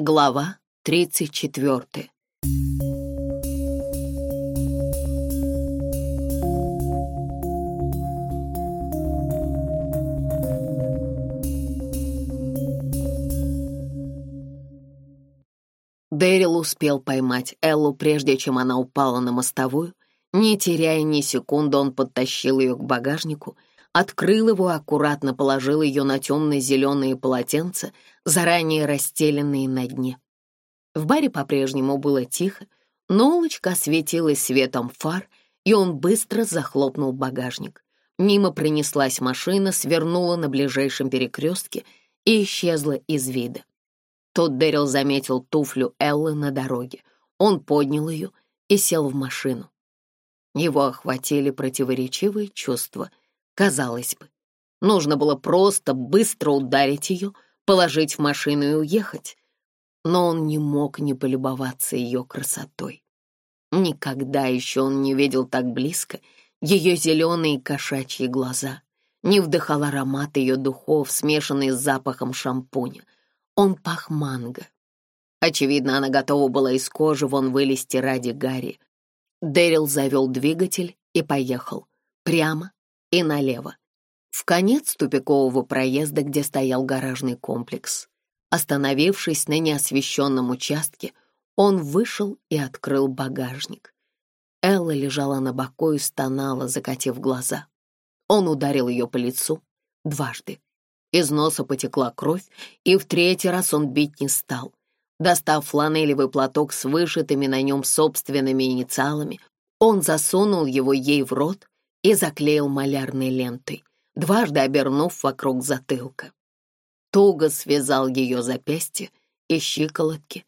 Глава 34 Дэрил успел поймать Эллу, прежде чем она упала на мостовую. Не теряя ни секунды, он подтащил ее к багажнику — открыл его аккуратно положил ее на темно-зеленые полотенца, заранее расстеленные на дне. В баре по-прежнему было тихо, но улочка светилась светом фар, и он быстро захлопнул багажник. Мимо пронеслась машина, свернула на ближайшем перекрестке и исчезла из вида. Тот Дэрил заметил туфлю Эллы на дороге. Он поднял ее и сел в машину. Его охватили противоречивые чувства — Казалось бы, нужно было просто быстро ударить ее, положить в машину и уехать. Но он не мог не полюбоваться ее красотой. Никогда еще он не видел так близко ее зеленые кошачьи глаза, не вдыхал аромат ее духов, смешанный с запахом шампуня. Он пах манго. Очевидно, она готова была из кожи вон вылезти ради Гарри. Дэрил завел двигатель и поехал. Прямо и налево. В конец тупикового проезда, где стоял гаражный комплекс. Остановившись на неосвещенном участке, он вышел и открыл багажник. Элла лежала на боку и стонала, закатив глаза. Он ударил ее по лицу дважды. Из носа потекла кровь, и в третий раз он бить не стал. Достав фланелевый платок с вышитыми на нем собственными инициалами, он засунул его ей в рот и заклеил малярной лентой, дважды обернув вокруг затылка. Туго связал ее запястье и щиколотки,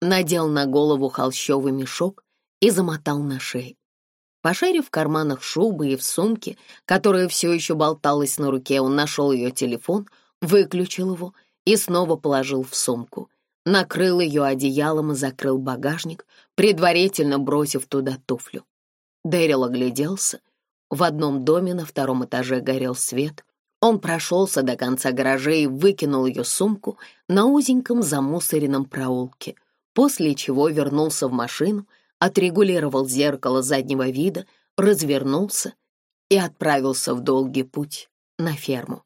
надел на голову холщовый мешок и замотал на шее. Пошарив в карманах шубы и в сумке, которая все еще болталась на руке, он нашел ее телефон, выключил его и снова положил в сумку. Накрыл ее одеялом и закрыл багажник, предварительно бросив туда туфлю. Дэрил огляделся — в одном доме на втором этаже горел свет. Он прошелся до конца гаражей, и выкинул ее сумку на узеньком замусоренном проулке, после чего вернулся в машину, отрегулировал зеркало заднего вида, развернулся и отправился в долгий путь на ферму.